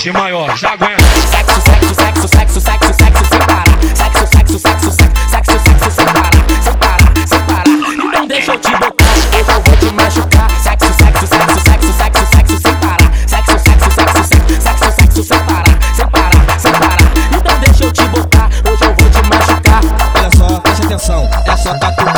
Tim maior, já aguenta. Sexo, sexo, sexo, sexo, sexo, sexo sem parar. Sexo, sexo, sexo, sexo, sexo, sem parar. Sem parar, sem parar. Então deixa eu te botar, eu vou te machucar. Sexo, sexo, sexo, sexo, sexo, sexo sem parar. Sexo, sexo, sexo, sexo, sexo, sexo sem parar. Sem parar, sem parar. Então deixa eu te botar, hoje eu vou te machucar. Olha só, preste atenção. É só catuca,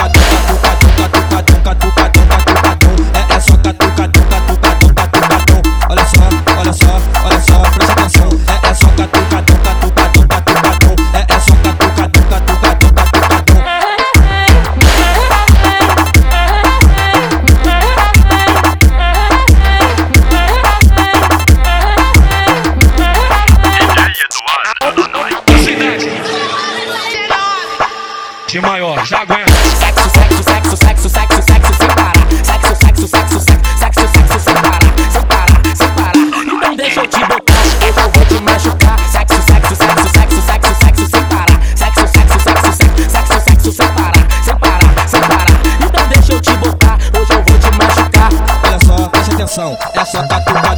Tim maior, já aguenta. Sexo, sexo, sexo, sexo, sexo, sexo sem parar. Sexo, sexo, sexo, sexo, sexo, sexo sem parar. Sem parar, sem parar. Então deixa eu te botar, hoje eu vou te machucar. Sexo, sexo, sexo, sexo, sexo, sexo sem parar. Sexo, sexo, sexo, sexo, sexo, sexo sem parar. Sem parar, sem parar. Então deixa eu te botar, hoje eu vou te machucar. Olha só, preste atenção. É só catuca,